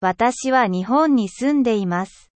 私は日本に住んでいます。